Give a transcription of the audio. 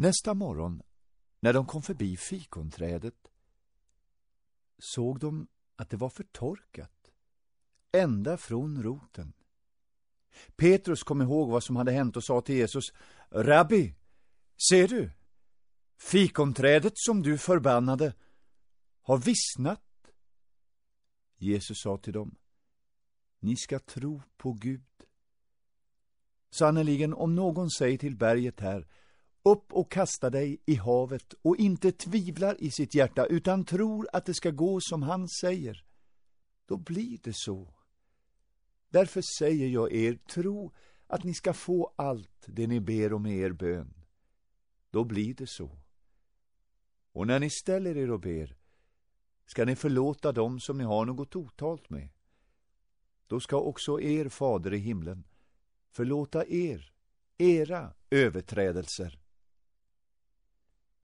Nästa morgon, när de kom förbi fikonträdet, såg de att det var förtorkat, ända från roten. Petrus kom ihåg vad som hade hänt och sa till Jesus, Rabbi, ser du? Fikonträdet som du förbannade har vissnat. Jesus sa till dem, ni ska tro på Gud. Sannerligen, om någon säger till berget här, upp och kasta dig i havet och inte tvivlar i sitt hjärta utan tror att det ska gå som han säger, då blir det så. Därför säger jag er, tro att ni ska få allt det ni ber om i er bön. Då blir det så. Och när ni ställer er och ber, ska ni förlåta dem som ni har något otalt med. Då ska också er fader i himlen förlåta er, era överträdelser.